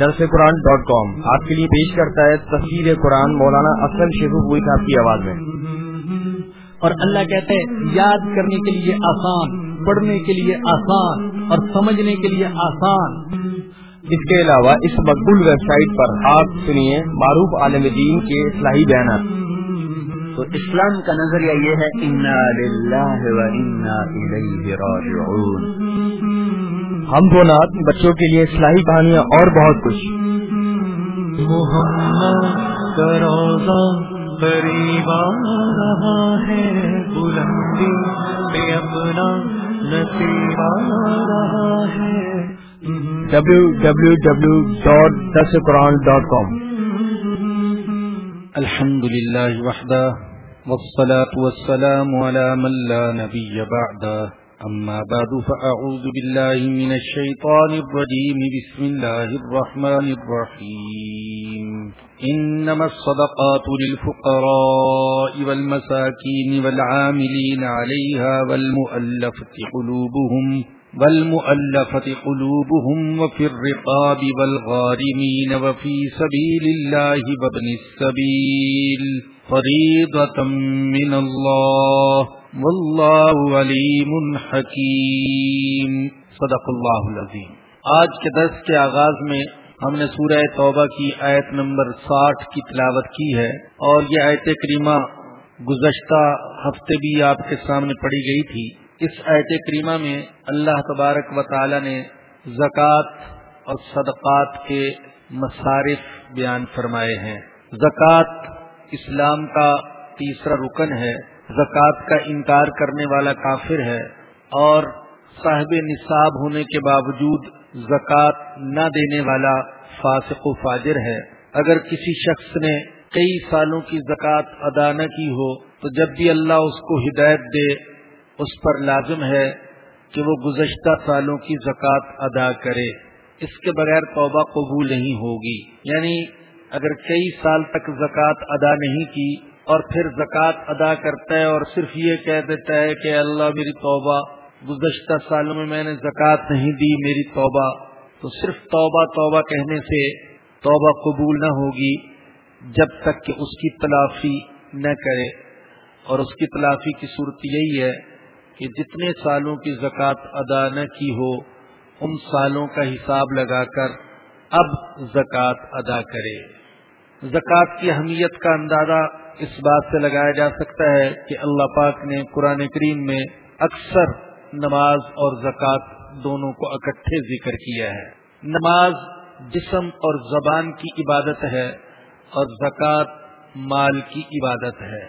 درس قرآن ڈاٹ کام آپ کے لیے پیش کرتا ہے تصویر قرآن مولانا اصل شیخ ہوئی صاحب کی آواز میں۔ اور اللہ کہتے ہیں، یاد کرنے کے لیے آسان، پڑھنے کے لیے آسان اور سمجھنے کے لیے آسان۔ اس کے علاوہ اس مقبول ویب سائٹ پر آپ سنیے معروف عالم دین کے اصلاحی بیانات۔ تو اسلام کا نظریہ یہ ہے انا للہ و انا الیہ راجعون ہم دو نات بچوں کے لیے اصلاحی کہانیاں اور بہت کچھ۔ محمد کا روزہ قریب آ رہا ہے بلندی پہ اپنا نصیب آ رہا ہے۔ ڈبلو ڈبلو ڈبلو ڈاٹ دس قرآن ڈاٹ کام الحمد لله وحده والصلاة والسلام على من لا نبي بعده. أما بعد، فأعوذ بالله من الشيطان الرجيم. بسم الله الرحمن الرحيم. إنما الصدقات للفقراء والمساكين والعاملين عليها والمؤلفة قلوبهم والمؤلفة قلوبهم وفي الرقاب والغارمين وفي سبيل الله وابن السبيل. فريضة من الله والله عليم حكيم۔ صدق الله العظيم آج کے درس کے آغاز میں ہم نے سورہ توبہ کی آیت نمبر ساٹھ کی تلاوت کی ہے اور یہ آیت کریمہ گزشتہ ہفتے بھی آپ کے سامنے پڑی گئی تھی۔ اس آیت کریمہ میں اللہ تبارک و تعالی نے زکوٰۃ اور صدقات کے مصارف بیان فرمائے ہیں۔ زکوٰۃ اسلام کا تیسرا رکن ہے، زکوٰۃ کا انکار کرنے والا کافر ہے اور صاحب نصاب ہونے کے باوجود زکوٰۃ نہ دینے والا فاسق و فاجر ہے۔ اگر کسی شخص نے کئی سالوں کی زکوٰۃ ادا نہ کی ہو، تو جب بھی اللہ اس کو ہدایت دے، اس پر لازم ہے کہ وہ گزشتہ سالوں کی زکوٰۃ ادا کرے۔ اس کے بغیر توبہ قبول نہیں ہوگی۔ یعنی اگر کئی سال تک زکوٰۃ ادا نہیں کی اور پھر زکوٰۃ ادا کرتا ہے اور صرف یہ کہہ دیتا ہے کہ اللہ میری توبہ، گزشتہ سالوں میں میں نے زکوٰۃ نہیں دی میری توبہ، تو صرف توبہ توبہ کہنے سے توبہ قبول نہ ہوگی جب تک کہ اس کی تلافی نہ کرے۔ اور اس کی تلافی کی صورت یہی ہے کہ جتنے سالوں کی زکوٰۃ ادا نہ کی ہو، ان سالوں کا حساب لگا کر اب زکوٰۃ ادا کرے۔ زکوٰۃ کی اہمیت کا اندازہ اس بات سے لگایا جا سکتا ہے کہ اللہ پاک نے قرآن کریم میں اکثر نماز اور زکوٰۃ دونوں کو اکٹھے ذکر کیا ہے۔ نماز جسم اور زبان کی عبادت ہے اور زکوٰۃ مال کی عبادت ہے۔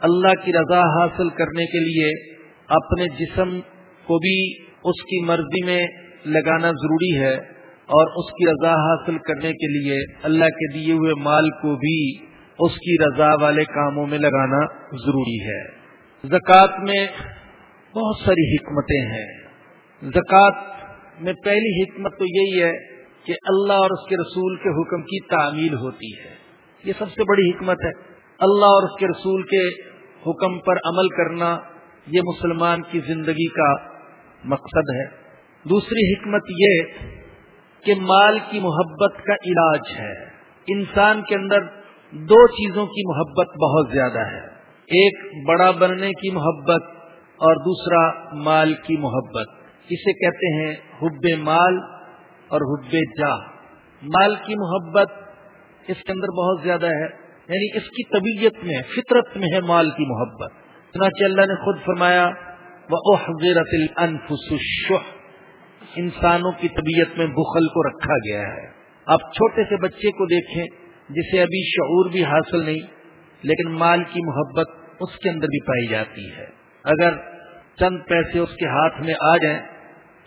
اللہ کی رضا حاصل کرنے کے لیے اپنے جسم کو بھی اس کی مرضی میں لگانا ضروری ہے۔ اور اس کی رضا حاصل کرنے کے لیے اللہ کے دیے ہوئے مال کو بھی اس کی رضا والے کاموں میں لگانا ضروری ہے۔ زکوٰۃ میں بہت ساری حکمتیں ہیں۔ زکوٰۃ میں پہلی حکمت تو یہی ہے کہ اللہ اور اس کے رسول کے حکم کی تعمیل ہوتی ہے۔ یہ سب سے بڑی حکمت ہے۔ اللہ اور اس کے رسول کے حکم پر عمل کرنا یہ مسلمان کی زندگی کا مقصد ہے۔ دوسری حکمت یہ کہ مال کی محبت کا علاج ہے۔ انسان کے اندر دو چیزوں کی محبت بہت زیادہ ہے۔ ایک بڑا بننے کی محبت اور دوسرا مال کی محبت۔ اسے کہتے ہیں حب مال اور حب جاہ۔ مال کی محبت اس کے اندر بہت زیادہ ہے۔ یعنی اس کی طبیعت میں، فطرت میں ہے مال کی محبت۔ چنانچہ اللہ نے خود فرمایا وہ حضرت انسانوں کی طبیعت میں بخل کو رکھا گیا ہے۔ آپ چھوٹے سے بچے کو دیکھیں، جسے ابھی شعور بھی حاصل نہیں، لیکن مال کی محبت اس کے اندر بھی پائی جاتی ہے۔ اگر چند پیسے اس کے ہاتھ میں آ جائیں،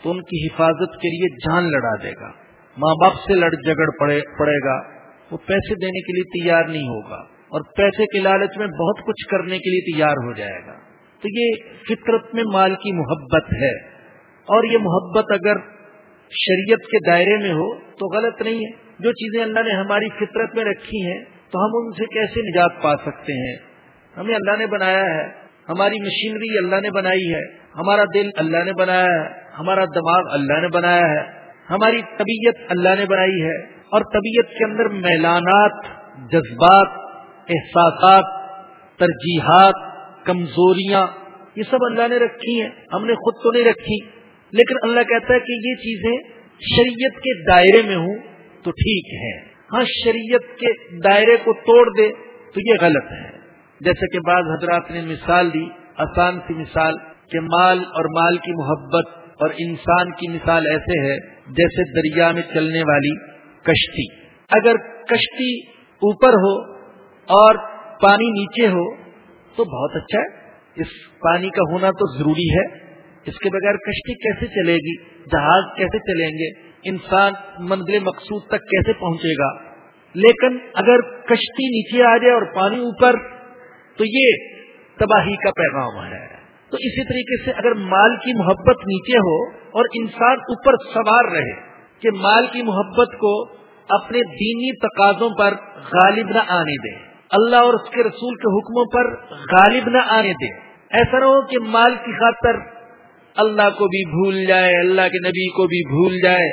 تو ان کی حفاظت کے لیے جان لڑا دے گا۔ ماں باپ سے لڑ جگڑ پڑے پڑے گا۔ وہ پیسے دینے کے لیے تیار نہیں ہوگا اور پیسے کے لالچ میں بہت کچھ کرنے کے لیے تیار ہو جائے گا۔ تو یہ فطرت میں مال کی محبت ہے۔ اور یہ محبت اگر شریعت کے دائرے میں ہو تو غلط نہیں ہے۔ جو چیزیں اللہ نے ہماری فطرت میں رکھی ہیں تو ہم ان سے کیسے نجات پا سکتے ہیں؟ ہمیں اللہ نے بنایا ہے۔ ہماری مشینری اللہ نے بنائی ہے۔ ہمارا دل اللہ نے بنایا ہے۔ ہمارا دماغ اللہ نے بنایا ہے۔ ہماری طبیعت اللہ نے بنائی ہے۔ اور طبیعت کے اندر میلانات، جذبات، احساسات، ترجیحات، کمزوریاں، یہ سب اللہ نے رکھی ہیں۔ ہم نے خود تو نہیں رکھی۔ لیکن اللہ کہتا ہے کہ یہ چیزیں شریعت کے دائرے میں ہوں تو ٹھیک ہے ہاں شریعت کے دائرے کو توڑ دے تو یہ غلط ہے۔ جیسے کہ بعض حضرات نے مثال دی، آسان سی مثال کہ مال اور مال کی محبت اور انسان کی مثال ایسے ہے جیسے دریا میں چلنے والی کشتی۔ اگر کشتی اوپر ہو اور پانی نیچے ہو تو بہت اچھا ہے۔ اس پانی کا ہونا تو ضروری ہے۔ اس کے بغیر کشتی کیسے چلے گی؟ جہاز کیسے چلیں گے؟ انسان منزل مقصود تک کیسے پہنچے گا؟ لیکن اگر کشتی نیچے آ جائے اور پانی اوپر، تو یہ تباہی کا پیغام ہے۔ تو اسی طریقے سے اگر مال کی محبت نیچے ہو اور انسان اوپر سوار رہے کہ مال کی محبت کو اپنے دینی تقاضوں پر غالب نہ آنے دے، اللہ اور اس کے رسول کے حکموں پر غالب نہ آنے دے، ایسا نہ ہو کہ مال کی خاطر اللہ کو بھی بھول جائے، اللہ کے نبی کو بھی بھول جائے،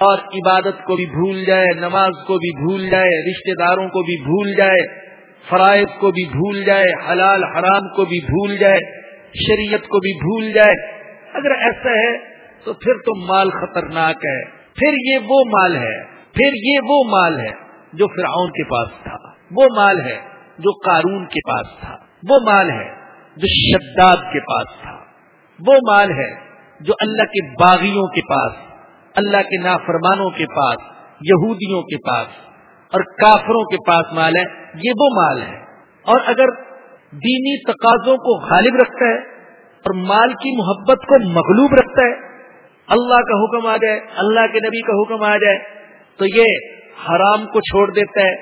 اور عبادت کو بھی بھول جائے، نماز کو بھی بھول جائے، رشتہ داروں کو بھی بھول جائے، فرائض کو بھی بھول جائے، حلال، حرام کو بھی بھول جائے، شریعت کو بھی بھول جائے۔ اگر ایسا ہے تو پھر تو مال خطرناک ہے، پھر یہ وہ مال ہے، پھر یہ وہ مال ہے جو فرعون کے پاس تھا، وہ مال ہے جو قارون کے پاس تھا، وہ مال ہے جو شداد کے پاس تھا۔ وہ مال ہے جو اللہ کے باغیوں کے پاس، اللہ کے نافرمانوں کے پاس، یہودیوں کے پاس اور کافروں کے پاس مال ہے، یہ وہ مال ہے۔ اور اگر دینی تقاضوں کو غالب رکھتا ہے اور مال کی محبت کو مغلوب رکھتا ہے، اللہ کا حکم آ جائے، اللہ کے نبی کا حکم آ جائے، تو یہ حرام کو چھوڑ دیتا ہے،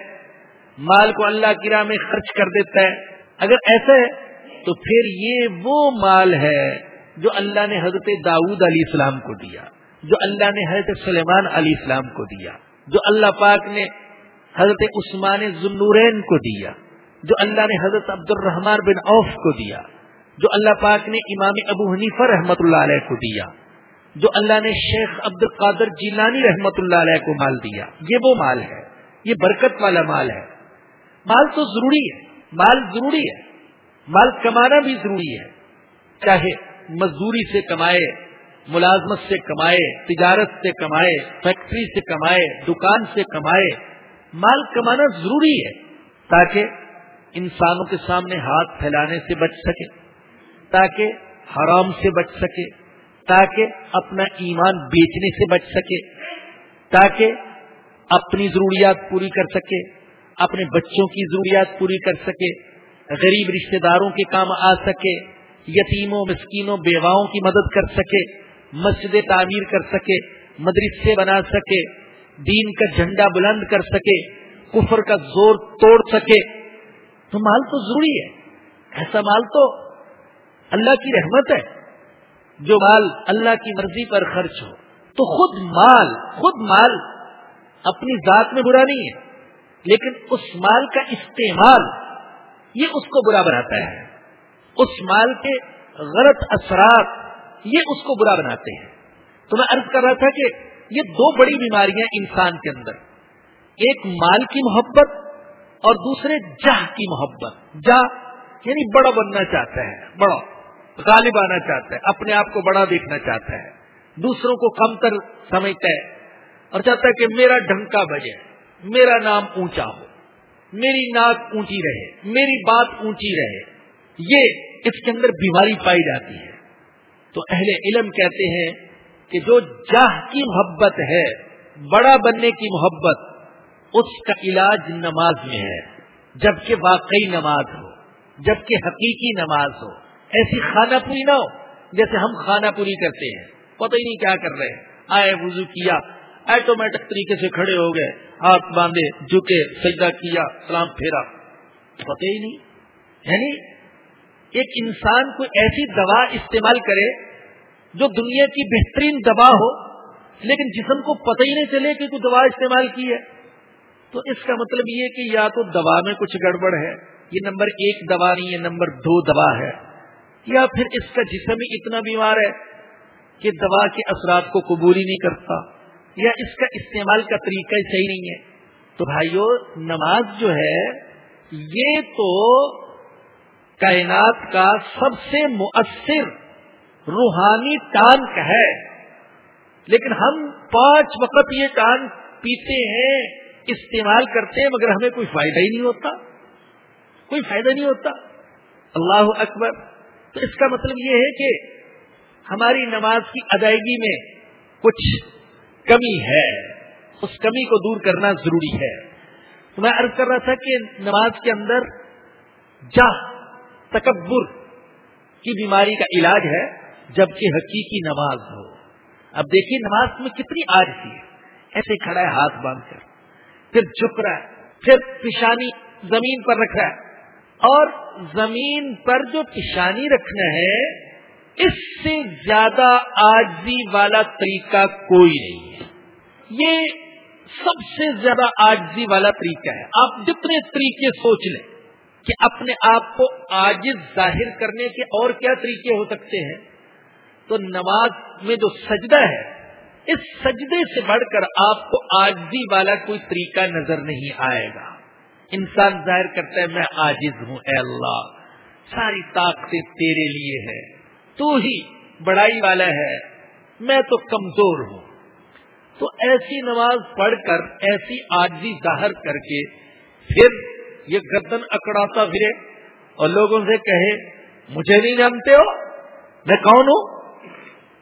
مال کو اللہ کی راہ میں خرچ کر دیتا ہے۔ اگر ایسا ہے، تو پھر یہ وہ مال ہے جو اللہ نے حضرت داؤد علیہ السلام کو دیا، جو اللہ نے حضرت سلیمان علیہ السلام کو دیا، جو اللہ پاک نے حضرت عثمان ذنورین کو دیا، جو اللہ نے حضرت عبد الرحمان بن عوف کو دیا، جو اللہ پاک نے امام ابو حنیفہ رحمت اللہ علیہ کو دیا، جو اللہ نے شیخ عبد القادر جیلانی رحمت اللہ علیہ کو مال دیا۔ یہ وہ مال ہے، یہ برکت والا مال ہے۔ مال تو ضروری ہے، مال ضروری ہے، مال کمانا بھی ضروری ہے، چاہے مزدوری سے کمائے، ملازمت سے کمائے، تجارت سے کمائے، فیکٹری سے کمائے، دکان سے کمائے، مال کمانا ضروری ہے تاکہ انسانوں کے سامنے ہاتھ پھیلانے سے بچ سکے، تاکہ حرام سے بچ سکے، تاکہ اپنا ایمان بیچنے سے بچ سکے، تاکہ اپنی ضروریات پوری کر سکے، اپنے بچوں کی ضروریات پوری کر سکے، غریب رشتہ داروں کے کام آ سکے یتیموں، مسکینوں، بیواؤں کی مدد کر سکے مسجد تعمیر کر سکے، مدرسے بنا سکے، دین کا جھنڈا بلند کر سکے، کفر کا زور توڑ سکے۔ تو مال تو ضروری ہے۔ ایسا مال تو اللہ کی رحمت ہے۔ جو مال اللہ کی مرضی پر خرچ ہو۔ تو خود مال خود مال اپنی ذات میں برا نہیں ہے، لیکن اس مال کا استعمال یہ اس کو برا بناتا ہے۔ اس مال کے غلط اثرات، یہ اس کو برا بناتے ہیں۔ تو میں عرض کر رہا تھا کہ یہ دو بڑی بیماریاں انسان کے اندر۔ ایک مال کی محبت اور دوسرے جاہ کی محبت۔ جاہ یعنی بڑا بننا چاہتا ہے، بڑا، غالب آنا چاہتا ہے، اپنے آپ کو بڑا دیکھنا چاہتا ہے۔ دوسروں کو کم تر سمجھتا ہے اور چاہتا ہے کہ میرا ڈھنکا بجے، میرا نام اونچا ہو، میری ناک اونچی رہے، میری بات اونچی رہے۔ یہ اس کے اندر بیماری پائی جاتی ہے۔ تو اہل علم کہتے ہیں کہ جو جاہ کی محبت ہے، بڑا بننے کی محبت، اس کا علاج نماز میں ہے۔ جبکہ واقعی نماز ہو، جبکہ حقیقی نماز ہو۔ ایسی خانہ پوری نہ ہو، جیسے ہم خانہ پوری کرتے ہیں۔ پتہ ہی نہیں کیا کر رہے ہیں۔ آئے وضو کیا آٹومیٹک طریقے سے کھڑے ہو گئے، ہاتھ باندھے، جھکے، سجدہ کیا، سلام پھیرا۔ پتہ ہی نہیں۔ یعنی ایک انسان کو ایسی دوا استعمال کرے جو دنیا کی بہترین دوا ہو، لیکن جسم کو پتہ ہی نہیں چلے کہ کوئی دوا استعمال کی ہے۔ تو اس کا مطلب یہ کہ یا تو دوا میں کچھ گڑبڑ ہے، یہ نمبر ایک دوا نہیں ہے نمبر دو دوا ہے۔ یا پھر اس کا جسم ہی اتنا بیمار ہے کہ دوا کے اثرات کو قبول ہی نہیں کرتا۔ یا اس کا استعمال کا طریقہ صحیح نہیں ہے۔ تو بھائیو، نماز جو ہے، یہ تو کائنات کا سب سے مؤثر روحانی ٹانک ہے۔ لیکن ہم پانچ وقت یہ ٹانک پیتے ہیں، استعمال کرتے ہیں، مگر ہمیں کوئی فائدہ ہی نہیں ہوتا۔ کوئی فائدہ نہیں ہوتا۔ اللہ اکبر۔ تو اس کا مطلب یہ ہے کہ ہماری نماز کی ادائیگی میں کچھ کمی ہے۔ اس کمی کو دور کرنا ضروری ہے۔ تو میں عرض کر رہا تھا کہ نماز کے اندر جا تکبر کی بیماری کا علاج ہے جبکہ حقیقی نماز ہو۔ اب دیکھیے نماز میں کتنی آج تھی ایسے کھڑا ہے، ہاتھ باندھ کر۔ پھر جھک رہا ہے۔ پھر پیشانی زمین پر رکھ رہا ہے۔ اور زمین پر جو پیشانی رکھنا ہے، اس سے زیادہ آجزی والا طریقہ کوئی نہیں ہے۔ یہ سب سے زیادہ آجزی والا طریقہ ہے۔ آپ جتنے طریقے سوچ لیں کہ اپنے آپ کو آجز ظاہر کرنے کے اور کیا طریقے ہو سکتے ہیں؟ تو نماز میں جو سجدہ ہے، اس سجدے سے بڑھ کر آپ کو آجزی والا کوئی طریقہ نظر نہیں آئے گا۔ انسان ظاہر کرتا ہے، میں آجز ہوں، اے اللہ، ساری طاقتیں تیرے لیے ہے، تو ہی بڑائی والا ہے، میں تو کمزور ہوں۔ تو ایسی نماز پڑھ کر، ایسی آجی ظاہر کر کے، پھر یہ گردن اکڑاتا پھرے اور لوگوں سے کہے، مجھے نہیں جانتے ہو، میں کون ہوں؟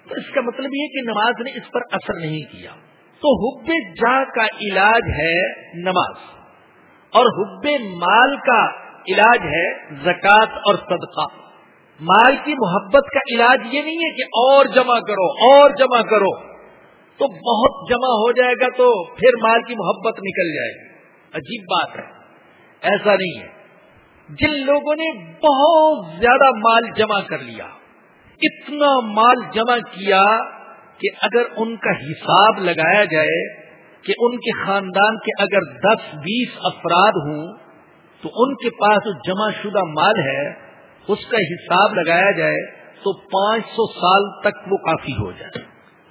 تو اس کا مطلب یہ کہ نماز نے اس پر اثر نہیں کیا۔ تو حب جا کا علاج ہے نماز، اور حب مال کا علاج ہے زکوٰۃ اور صدقہ۔ مال کی محبت کا علاج یہ نہیں ہے کہ اور جمع کرو، اور جمع کرو۔ تو بہت جمع ہو جائے گا تو پھر مال کی محبت نکل جائے گی۔ عجیب بات ہے۔ ایسا نہیں ہے۔ جن لوگوں نے بہت زیادہ مال جمع کر لیا، اتنا مال جمع کیا کہ اگر ان کا حساب لگایا جائے کہ ان کے خاندان کے اگر دس بیس افراد ہوں، تو ان کے پاس جو جمع شدہ مال ہے، اس کا حساب لگایا جائے تو پانچ سو سال تک وہ کافی ہو جائے۔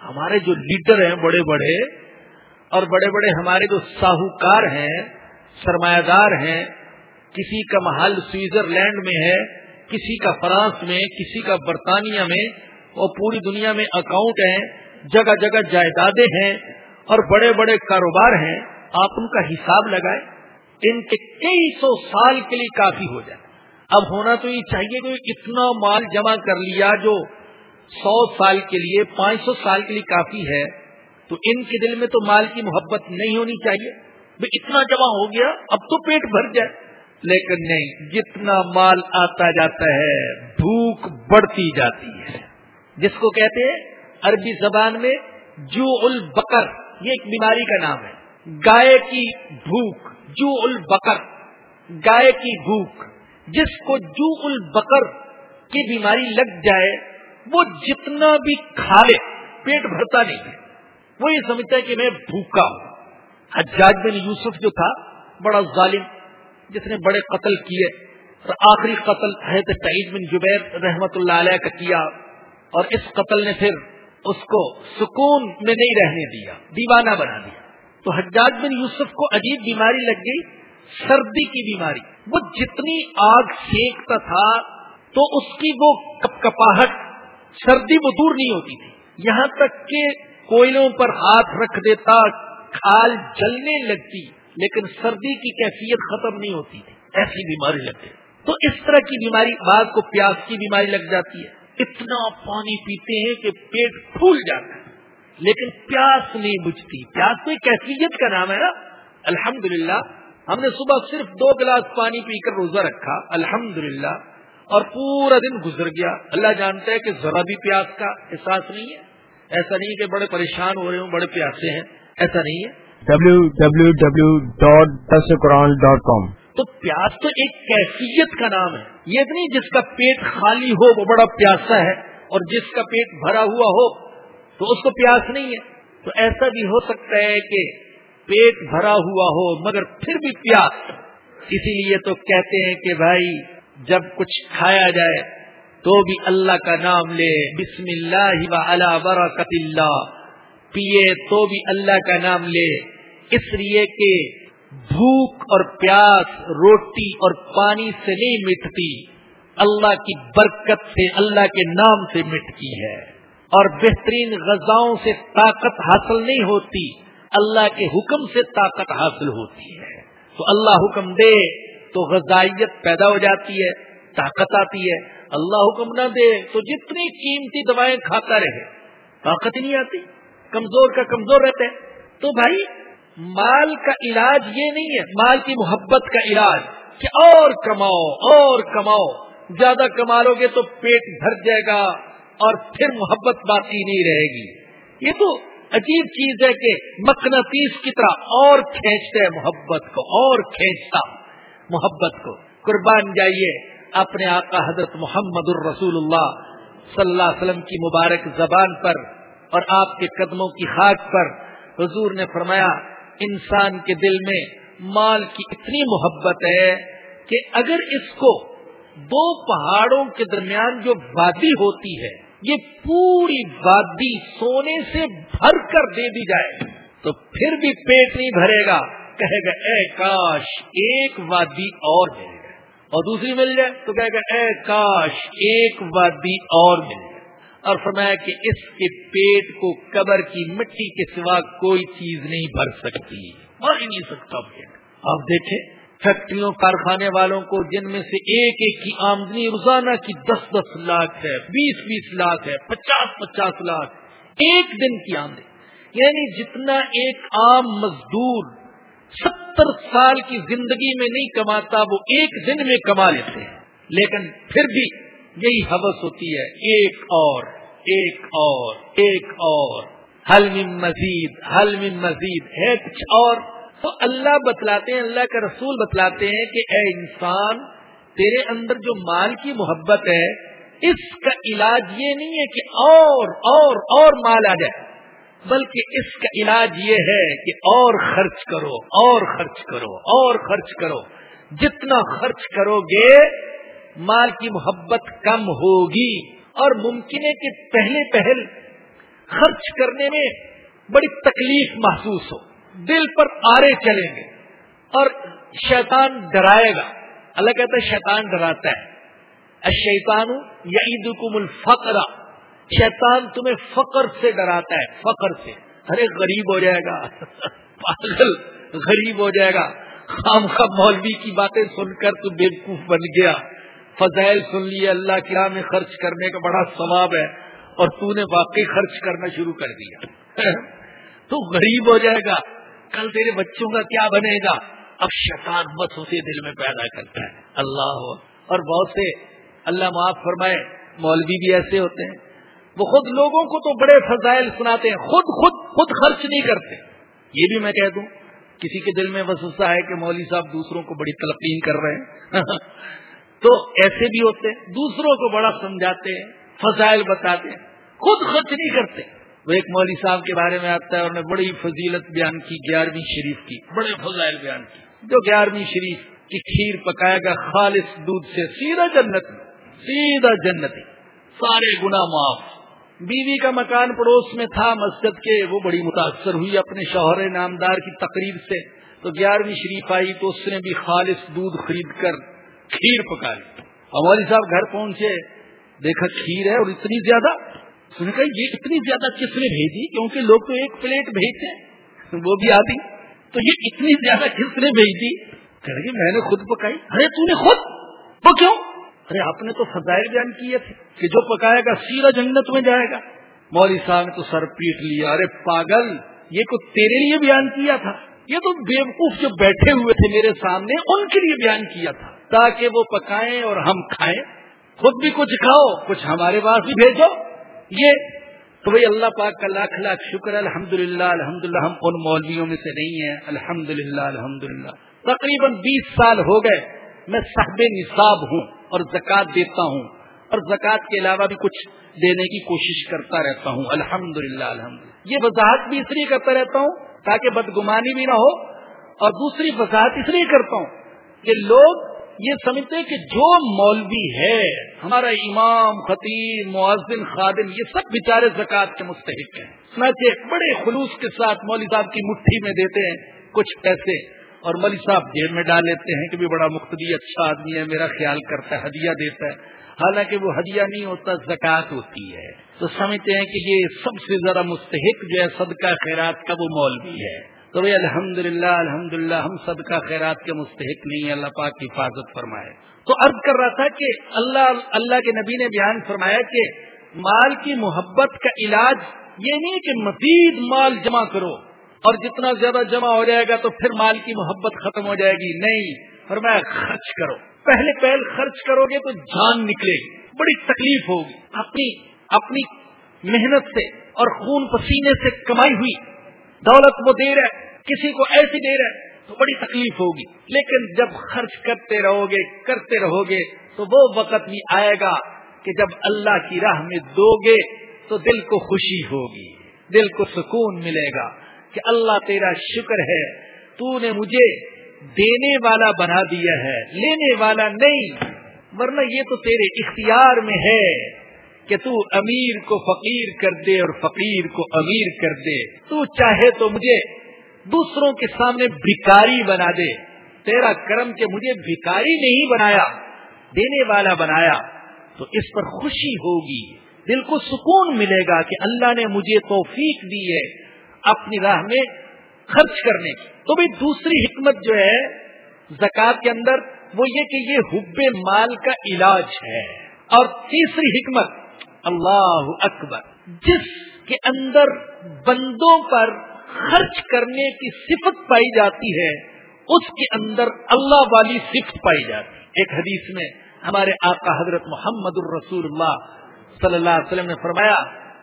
ہمارے جو لیڈر ہیں، بڑے بڑے، اور بڑے بڑے ہمارے جو ساہوکار ہیں سرمایہ دار ہیں، کسی کا محل سوئٹزرلینڈ میں ہے، کسی کا فرانس میں، کسی کا برطانیہ میں، اور پوری دنیا میں اکاؤنٹ ہیں، جگہ جگہ جائیدادیں ہیں، اور بڑے بڑے کاروبار ہیں، آپ ان کا حساب لگائیں، ان کے کئی سو سال کے لیے کافی ہو جائے۔ اب ہونا تو یہ چاہیے کہ اتنا مال جمع کر لیا جو سو سال کے لیے، پانچ سو سال کے لیے کافی ہے، تو ان کے دل میں تو مال کی محبت نہیں ہونی چاہیے۔ بھائی اتنا جمع ہو گیا، اب تو پیٹ بھر جائے۔ لیکن نہیں، جتنا مال آتا جاتا ہے، بھوک بڑھتی جاتی ہے۔ جس کو کہتے ہیں عربی زبان میں جو البکر یہ ایک بیماری کا نام ہے۔ گائے کی بھوک جو البکر گائے کی بھوک۔ جس کو جو البکر کی بیماری لگ جائے، وہ جتنا بھی کھا لے، پیٹ بھرتا نہیں ہے۔ وہ یہ سمجھتا ہے کہ میں بھوکا ہوں۔ حجاج بن یوسف جو تھا، بڑا ظالم، جس نے بڑے قتل کیے۔ اور آخری قتل حید سعید بن جبیر رحمت اللہ علیہ کا کیا۔ اور اس قتل نے پھر اس کو سکون میں نہیں رہنے دیا، دیوانہ بنا دیا۔ تو حجاج بن یوسف کو عجیب بیماری لگ گئی، سردی کی بیماری۔ وہ جتنی آگ سینکتا تھا، تو اس کی وہ کپ کپاہٹ سردی وہ دور نہیں ہوتی تھی۔ یہاں تک کہ کوئلوں پر ہاتھ رکھ دیتا کھال جلنے لگتی، لیکن سردی کی کیفیت ختم نہیں ہوتی۔ تھی ایسی بیماری لگتی۔ تو اس طرح کی بیماری بعد کو پیاس کی بیماری لگ جاتی ہے۔ اتنا پانی پیتے ہیں کہ پیٹ پھول جاتا ہے۔ لیکن پیاس نہیں بجھتی۔ پیاس کوئی کیفیت کا نام ہے نا۔ الحمد ہم نے صبح صرف دو گلاس پانی پی کر روزہ رکھا۔ الحمد اور پورا دن گزر گیا۔ اللہ جانتا ہے کہ ذرا بھی پیاس کا احساس نہیں ہے۔ ایسا نہیں کہ بڑے پریشان ہو رہے ہوں، بڑے پیاسے ہیں۔ ایسا نہیں ہے۔ ڈبلو ڈبلو ڈبلو ڈاٹ قرآن ڈاٹ کام تو پیاس تو ایک کیفیت کا نام ہے۔ یہ نہیں جس کا پیٹ خالی ہو وہ بڑا پیاسا ہے اور جس کا پیٹ بھرا ہوا ہو تو اس کو پیاس نہیں ہے۔ تو ایسا بھی ہو سکتا ہے کہ پیٹ بھرا ہوا ہو مگر پھر بھی پیاس۔ اسی لیے تو کہتے ہیں کہ بھائی جب کچھ کھایا جائے تو بھی اللہ کا نام لے۔ بسم اللہ برکت اللہ۔ پیے تو بھی اللہ کا نام لے۔ اس لیے کہ بھوک اور پیاس روٹی اور پانی سے نہیں مٹتی، اللہ کی برکت سے، اللہ کے نام سے مٹتی ہے۔ اور بہترین غذاؤں سے طاقت حاصل نہیں ہوتی، اللہ کے حکم سے طاقت حاصل ہوتی ہے۔ تو اللہ حکم دے تو غذائیت پیدا ہو جاتی ہے، طاقت آتی ہے۔ اللہ حکم نہ دے تو جتنی قیمتی دوائیں کھاتا رہے، طاقت نہیں آتی۔ کمزور کا کمزور رہتا ہے تو بھائی، مال کا علاج یہ نہیں ہے، مال کی محبت کا علاج کہ اور کماؤ اور کماؤ۔ زیادہ کما لو گے تو پیٹ بھر جائے گا اور پھر محبت باقی نہیں رہے گی۔ یہ تو عجیب چیز ہے کہ مقناطیس کی طرح اور کھینچتے ہیں محبت کو، اور کھینچتا محبت کو۔ قربان جائیے اپنے آقا حضرت محمد الرسول اللہ صلی اللہ علیہ وسلم کی مبارک زبان پر۔ اور آپ کے قدموں کی خاک پر حضور نے فرمایا، انسان کے دل میں مال کی اتنی محبت ہے کہ اگر اس کو دو پہاڑوں کے درمیان جو وادی ہوتی ہے، یہ پوری وادی سونے سے بھر کر دے دی جائے، تو پھر بھی پیٹ نہیں بھرے گا۔ کہے گا، اے کاش، ایک وادی اور ملے گا۔ اور دوسری مل جائے تو کہے گا، اے کاش، ایک وادی اور مل جائے اور فرمایا کہ اس کے پیٹ کو قبر کی مٹی کے سوا کوئی چیز نہیں بھر سکتی۔ بھر ہی نہیں سکتا پیٹ آپ دیکھیں، فیکٹریوں، کارخانے والوں کو جن میں سے ایک ایک کی آمدنی روزانہ کی دس دس لاکھ ہے، بیس بیس لاکھ ہے، پچاس پچاس لاکھ، ایک دن کی آمدنی۔ یعنی جتنا ایک عام مزدور ستر سال کی زندگی میں نہیں کماتا، وہ ایک دن میں کما لیتے ہیں۔ لیکن پھر بھی یہی حوث ہوتی ہے، ایک اور۔ ایک اور ایک اور۔ حل من مزید، حل من مزید۔ ہے کچھ اور؟ تو اللہ بتلاتے ہیں، اللہ کا رسول بتلاتے ہیں کہ اے انسان، تیرے اندر جو مال کی محبت ہے، اس کا علاج یہ نہیں ہے کہ اور اور اور مال آ جائے، بلکہ اس کا علاج یہ ہے کہ اور خرچ کرو، اور خرچ کرو، اور خرچ کرو۔ جتنا خرچ کرو گے، مال کی محبت کم ہوگی۔ اور ممکن ہے کہ پہلے پہل خرچ کرنے میں بڑی تکلیف محسوس ہو۔ دل پر آرے چلیں گے اور شیطان ڈرائے گا۔ اللہ کہتا ہے شیطان ڈراتا ہے۔ شیطان یا عید الفقرا شیطان تمہیں فقر سے ڈراتا ہے، فقر سے۔ ارے غریب ہو جائے گا۔ پاگل، غریب ہو جائے گا۔ خام خام مولوی کی باتیں سن کر تو بیوقوف بن گیا۔ فضائل سن لیے، اللہ کے راہ میں خرچ کرنے کا بڑا ثواب ہے، اور تو نے واقعی خرچ کرنا شروع کر دیا۔ تو غریب ہو جائے گا۔ کل تیرے بچوں کا کیا بنے گا؟ اب شیطان بس اسے دل میں پیدا کرتا ہے۔ اللہ اور بہت سے اللہ معاف فرمائے، مولوی بھی ایسے ہوتے ہیں۔ وہ خود لوگوں کو تو بڑے فضائل سناتے ہیں، خود خود خود خرچ نہیں کرتے۔ یہ بھی میں کہہ دوں، کسی کے دل میں وسوسہ ہے کہ مولوی صاحب دوسروں کو بڑی تلقین کر رہے ہیں۔ تو ایسے بھی ہوتے ہیں، دوسروں کو بڑا سمجھاتے ہیں، فضائل بتاتے ہیں، خود خرچ نہیں کرتے۔ وہ ایک مولوی صاحب کے بارے میں آتا ہے انہوں نے بڑی فضیلت بیان کی، گیارہویں شریف کی، بڑے فضائل بیان کی۔ جو گیارہویں شریف کی کھیر پکائے گا خالص دودھ سے سیدھا جنت سیدھا جنت۔ سارے گنا معاف۔ بیوی کا مکان پڑوس میں تھا، مسجد کے، وہ بڑی متاثر ہوئی اپنے شوہر نامدار کی تقریب سے۔ تو گیارہویں شریف آئی تو اس نے بھی خالص دودھ خرید کر کھیر پکائی مولوی صاحب گھر پہنچے، دیکھا کھیر ہے اور اتنی زیادہ۔ کہا، یہ اتنی زیادہ کس نے بھیجی؟ کیونکہ لوگ تو ایک پلیٹ بھیجتے ہیں، وہ بھی آدھی۔ تو یہ اتنی زیادہ کس نے بھیجی؟ کہ میں نے خود پکائی۔ ارے، تو نے خود؟ وہ کیوں؟ ارے، آپ نے تو فضائل بیان کیے تھے کہ جو پکائے گا سیدھا جنت میں جائے گا۔ مولوی صاحب نے تو سر پیٹ لیا۔ ارے، پاگل، یہ کو تیرے لیے بیان کیا تھا۔ یہ تو بیوقوف جو بیٹھے ہوئے تھے میرے سامنے، ان کے لیے بیان کیا تھا۔ تاکہ وہ پکائیں اور ہم کھائیں۔ خود بھی کچھ کھاؤ، کچھ ہمارے پاس بھی بھیجو۔ یہ تو بھائی اللہ پاک کا لاکھ لاکھ شکر الحمد للہ الحمد للہ ہم ان مولویوں میں سے نہیں ہیں۔ الحمد للہ الحمد للہ تقریباً بیس سال ہو گئے۔ میں صاحب نصاب ہوں اور زکوٰۃ دیتا ہوں۔ اور زکوٰۃ کے علاوہ بھی کچھ دینے کی کوشش کرتا رہتا ہوں۔ الحمد للہ الحمد یہ وضاحت بھی اس لیے کرتا رہتا ہوں تاکہ بدگمانی بھی نہ ہو۔ اور دوسری وضاحت اس لیے کرتا ہوں کہ لوگ یہ سمجھتے کہ جو مولوی ہے، ہمارا امام، خطیب معذن خادم، یہ سب بیچارے زکوٰۃ کے مستحق ہیں۔ سنچے بڑے خلوص کے ساتھ مولوی صاحب کی مٹھی میں دیتے ہیں کچھ پیسے اور مولوی صاحب جیب میں ڈال لیتے ہیں کہ بھی بڑا مقتدی اچھا آدمی ہے، میرا خیال کرتا ہے، ہدیہ دیتا ہے۔ حالانکہ وہ ہدیہ نہیں ہوتا، زکوٰۃ ہوتی ہے۔ تو سمجھتے ہیں کہ یہ سب سے زیادہ مستحق جو ہے صدقہ خیرات کا وہ مولوی ہے۔ تو بھائی الحمد للہ الحمد للہ ہم صدقہ خیرات کے مستحق نہیں اللہ پاک کی حفاظت فرمائے۔ تو عرض کر رہا تھا کہ اللہ اللہ کے نبی نے بیان فرمایا کہ مال کی محبت کا علاج یہ نہیں کہ مزید مال جمع کرو اور جتنا زیادہ جمع ہو جائے گا تو پھر مال کی محبت ختم ہو جائے گی۔ نہیں، فرمایا خرچ کرو۔ پہلے پہل خرچ کرو گے تو جان نکلے گی، بڑی تکلیف ہوگی۔ اپنی اپنی محنت سے اور خون پسینے سے کمائی ہوئی دولت وہ دے رہے کسی کو ایسی دے رہے تو بڑی تکلیف ہوگی۔ لیکن جب خرچ کرتے رہو گے، کرتے رہو گے، تو وہ وقت بھی آئے گا کہ جب اللہ کی راہ میں دو گے تو دل کو خوشی ہوگی، دل کو سکون ملے گا کہ اللہ تیرا شکر ہے، تو نے مجھے دینے والا بنا دیا ہے، لینے والا نہیں، ورنہ یہ تو تیرے اختیار میں ہے کہ تو امیر کو فقیر کر دے اور فقیر کو امیر کر دے۔ تو چاہے تو مجھے دوسروں کے سامنے بھکاری بنا دے۔ تیرا کرم کہ مجھے بھکاری نہیں بنایا، دینے والا بنایا۔ تو اس پر خوشی ہوگی، دل کو سکون ملے گا کہ اللہ نے مجھے توفیق دی ہے اپنی راہ میں خرچ کرنے کی۔ تو بھائی دوسری حکمت جو ہے زکات کے اندر وہ یہ کہ یہ حب مال کا علاج ہے۔ اور تیسری حکمت، اللہ اکبر، جس کے اندر بندوں پر خرچ کرنے کی صفت پائی جاتی ہے، اس کے اندر اللہ والی صفت پائی جاتی ہے۔ ایک حدیث میں ہمارے آقا حضرت محمد الرسول اللہ صلی اللہ علیہ وسلم نے فرمایا،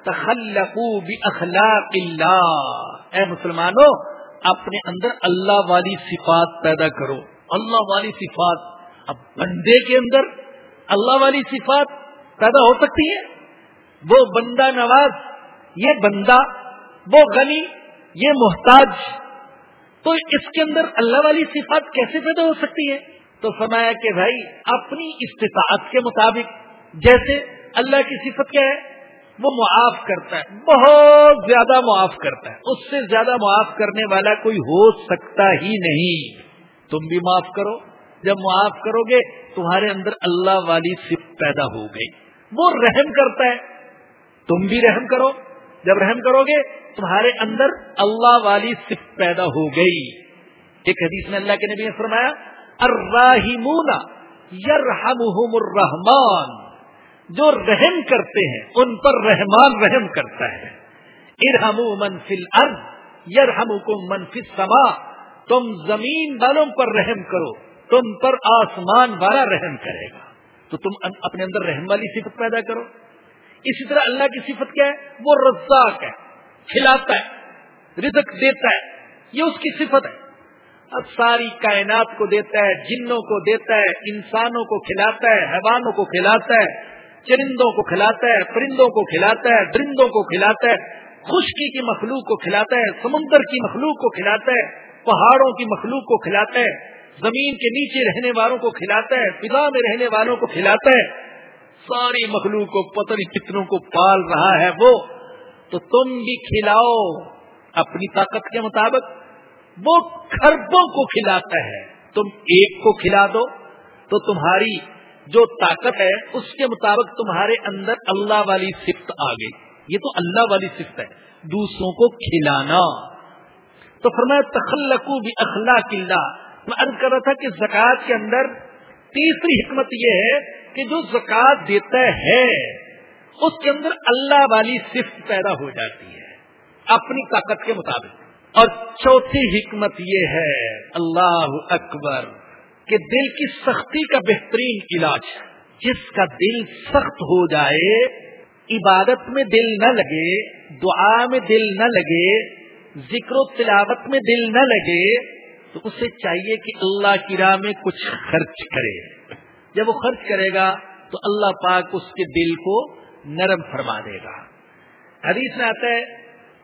تخلقو اخلاق اللہ۔ اے مسلمانوں، اپنے اندر اللہ والی صفات پیدا کرو۔ اللہ والی صفات، اب بندے کے اندر اللہ والی صفات پیدا ہو سکتی ہے وہ بندہ نواز، یہ بندہ، وہ غنی یہ محتاج تو اس کے اندر اللہ والی صفات کیسے پیدا ہو سکتی ہے تو فرمایا کہ بھائی، اپنی استطاعت کے مطابق، جیسے اللہ کی صفت کیا ہے؟ وہ معاف کرتا ہے، بہت زیادہ معاف کرتا ہے۔ اس سے زیادہ معاف کرنے والا کوئی ہو سکتا ہی نہیں۔ تم بھی معاف کرو۔ جب معاف کرو گے، تمہارے اندر اللہ والی صف پیدا ہو گئی۔ وہ رحم کرتا ہے۔ تم بھی رحم کرو۔ جب رحم کرو گے، تمہارے اندر اللہ والی صف پیدا ہو گئی۔ ایک حدیث میں اللہ کے نبی نے فرمایا الراحمون یرحمہم الرحمان جو رحم کرتے ہیں، ان پر رحمان رحم کرتا ہے۔ ارحم منفل ارد یرحم کو منفی سما تم زمین والوں پر رحم کرو، تم پر آسمان والا رحم کرے گا۔ تو تم اپنے اندر رحم والی صفت پیدا کرو۔ اسی طرح اللہ کی صفت کیا ہے وہ رزاق ہے کھلاتا ہے رزق دیتا ہے یہ اس کی صفت ہے اب ساری کائنات کو دیتا ہے جنوں کو دیتا ہے انسانوں کو کھلاتا ہے حیوانوں کو کھلاتا ہے چرندوں کو کھلاتا ہے پرندوں کو کھلاتا ہے درندوں کو کھلاتا ہے خشکی کی مخلوق کو کھلاتا ہے سمندر کی مخلوق کو کھلاتا ہے پہاڑوں کی مخلوق کو کھلاتا ہے زمین کے نیچے رہنے والوں کو کھلاتا ہے فضا میں رہنے والوں کو کھلاتا ہے ساری مخلوق کو پتری کتنوں کو پال رہا ہے وہ، تو تم بھی کھلاؤ اپنی طاقت کے مطابق۔ وہ خربوں کو کھلاتا ہے۔ تم ایک کو کھلا دو تو تمہاری جو طاقت ہے، اس کے مطابق تمہارے اندر اللہ والی صفت آ گئی۔ یہ تو اللہ والی صفت ہے۔ دوسروں کو کھلانا۔ تو فرمایا تخلقو بھی اخلاق اللہ۔ میں عرض کر رہا تھا کہ زکوٰۃ کے اندر تیسری حکمت یہ ہے کہ جو زکوٰۃ دیتا ہے، اس کے اندر اللہ والی صفت پیدا ہو جاتی ہے، اپنی طاقت کے مطابق۔ اور چوتھی حکمت یہ ہے، اللہ اکبر، کہ دل کی سختی کا بہترین علاج، جس کا دل سخت ہو جائے، عبادت میں دل نہ لگے، دعا میں دل نہ لگے، ذکر و تلاوت میں دل نہ لگے تو اسے چاہیے کہ اللہ کی راہ میں کچھ خرچ کرے۔ جب وہ خرچ کرے گا تو اللہ پاک اس کے دل کو نرم فرما دے گا۔ حدیث میں آتا ہے،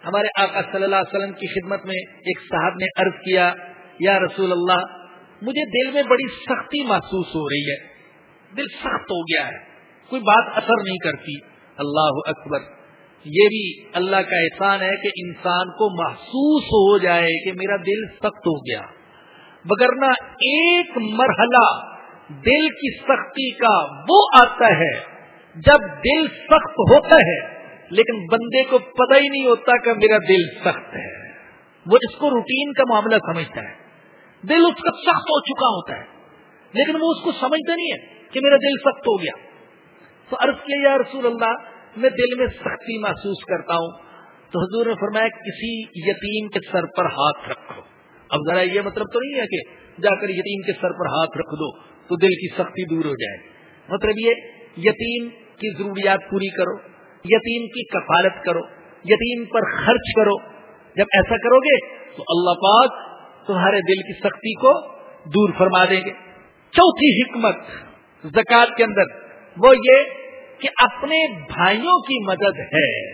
ہمارے آقا صلی اللہ علیہ وسلم کی خدمت میں ایک صاحب نے عرض کیا، یا رسول اللہ، مجھے دل میں بڑی سختی محسوس ہو رہی ہے۔ دل سخت ہو گیا ہے، کوئی بات اثر نہیں کرتی۔ اللہ اکبر۔ یہ بھی اللہ کا احسان ہے کہ انسان کو محسوس ہو جائے کہ میرا دل سخت ہو گیا۔ بگرنا ایک مرحلہ دل کی سختی کا وہ آتا ہے جب دل سخت ہوتا ہے، لیکن بندے کو پتہ ہی نہیں ہوتا کہ میرا دل سخت ہے۔ وہ اس کو روٹین کا معاملہ سمجھتا ہے۔ دل اس کا سخت ہو چکا ہوتا ہے، لیکن وہ اس کو سمجھتا نہیں ہے کہ میرا دل سخت ہو گیا۔ تو عرض کیا، یا رسول اللہ، میں دل میں سختی محسوس کرتا ہوں۔ تو حضور نے فرمایا، کسی یتیم کے سر پر ہاتھ رکھو۔ اب ذرا یہ مطلب تو نہیں ہے کہ جا کر یتیم کے سر پر ہاتھ رکھ دو تو دل کی سختی دور ہو جائے۔ مطلب یہ یتیم کی ضروریات پوری کرو، یتیم کی کفالت کرو، یتیم پر خرچ کرو۔ جب ایسا کرو گے تو اللہ پاک تمہارے دل کی سختی کو دور فرما دیں گے۔ چوتھی حکمت زکات کے اندر وہ یہ کہ اپنے بھائیوں کی مدد ہے،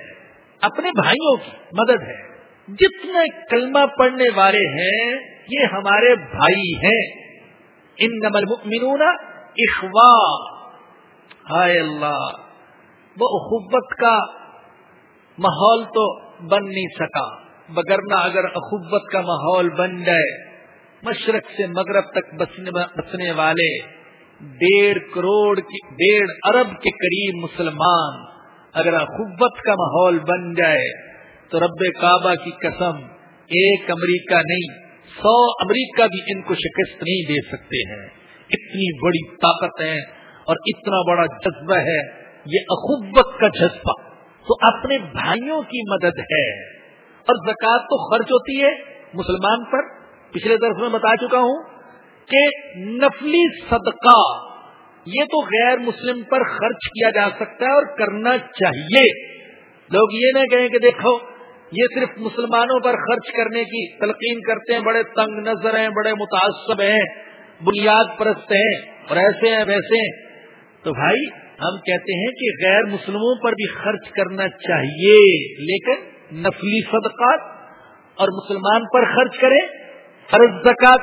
اپنے بھائیوں کی مدد ہے۔ جتنے کلمہ پڑھنے والے ہیں، یہ ہمارے بھائی ہیں۔ ان نمل مینون اخوا ہائے اللہ، وہ اخبت کا ماحول تو بن نہیں سکا۔ بگرنا اگر اخبت کا ماحول بن جائے، مشرق سے مغرب تک بسنے والے ڈیڑھ کروڑ کی، ڈیڑھ ارب کے قریب مسلمان اگر اخبت کا ماحول بن جائے تو رب کعبہ کی قسم، ایک امریکہ نہیں، سو امریکہ بھی ان کو شکست نہیں دے سکتے ہیں۔ اتنی بڑی طاقت ہے اور اتنا بڑا جذبہ ہے، یہ اخبت کا جذبہ۔ تو اپنے بھائیوں کی مدد ہے۔ اور زکوٰۃ تو خرچ ہوتی ہے مسلمان پر۔ پچھلے درس میں بتا چکا ہوں کہ نفلی صدقہ، یہ تو غیر مسلم پر خرچ کیا جا سکتا ہے اور کرنا چاہیے۔ لوگ یہ نہ کہیں کہ دیکھو یہ صرف مسلمانوں پر خرچ کرنے کی تلقین کرتے ہیں، بڑے تنگ نظر ہیں، بڑے متاثب ہیں، بنیاد پرست ہیں اور ایسے ہیں، ویسے ہیں۔ تو بھائی، ہم کہتے ہیں کہ غیر مسلموں پر بھی خرچ کرنا چاہیے، لیکن نفلی صدقات اور مسلمان پر خرچ کریں فرض زکات،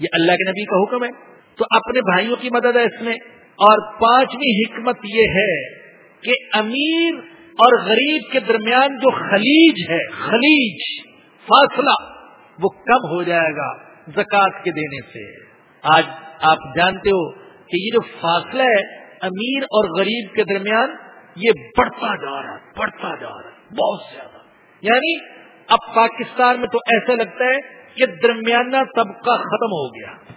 یہ اللہ کے نبی کا حکم ہے۔ تو اپنے بھائیوں کی مدد ہے اس میں۔ اور پانچویں حکمت یہ ہے کہ امیر اور غریب کے درمیان جو خلیج ہے، خلیج، فاصلہ، وہ کم ہو جائے گا زکات کے دینے سے۔ آج آپ جانتے ہو کہ یہ جو فاصلہ ہے، امیر اور غریب کے درمیان، یہ بڑھتا جا رہا ہے، بڑھتا جا رہا ہے، بہت زیادہ۔ یعنی اب پاکستان میں تو ایسا لگتا ہے کہ درمیانہ طبقہ ختم ہو گیا۔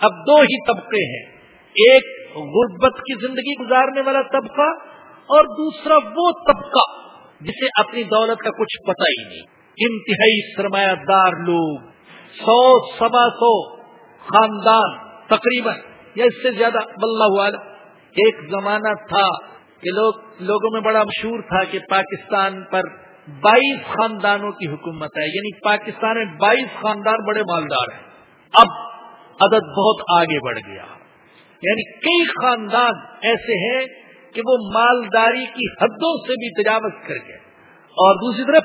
اب دو ہی طبقے ہیں۔ ایک غربت کی زندگی گزارنے والا طبقہ اور دوسرا وہ طبقہ جسے اپنی دولت کا کچھ پتہ ہی نہیں۔ انتہائی سرمایہ دار لوگ، سو، سوا سو خاندان تقریباً، یا اس سے زیادہ بلّہ ایک زمانہ تھا کہ لوگ، لوگوں میں بڑا مشہور تھا کہ پاکستان پر بائیس خاندانوں کی حکومت ہے۔ یعنی پاکستان میں بائیس خاندان بڑے مالدار ہیں۔ اب عدد بہت آگے بڑھ گیا۔ یعنی کئی خاندان ایسے ہیں کہ وہ مالداری کی حدوں سے بھی تجاوز کر گئے۔ اور دوسری طرف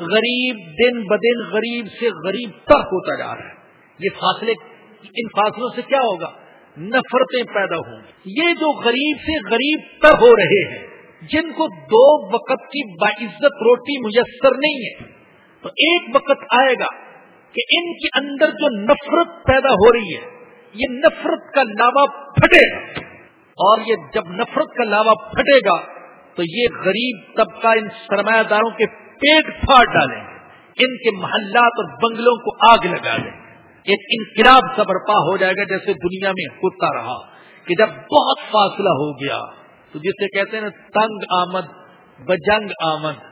غریب دن بدن غریب سے غریب تر ہوتا جا رہا ہے۔ یہ فاصلے ان فاصلوں سے کیا ہوگا؟ نفرتیں پیدا ہوں گی۔ یہ جو غریب سے غریب تر ہو رہے ہیں، جن کو دو وقت کی باعزت روٹی میسر نہیں ہے، تو ایک وقت آئے گا کہ ان کے اندر جو نفرت پیدا ہو رہی ہے، یہ نفرت کا لاوا پھٹے گا۔ اور یہ جب نفرت کا لاوا پھٹے گا تو یہ غریب طبقہ ان سرمایہ داروں کے پیٹ پھاڑ ڈالیں گے، ان کے محلات اور بنگلوں کو آگ لگا دیں گے۔ ایک انقلاب سا برپا ہو جائے گا جیسے دنیا میں ہوتا رہا کہ جب بہت فاصلہ ہو گیا تو جسے کہتے ہیں تنگ آمد، بجنگ آمد۔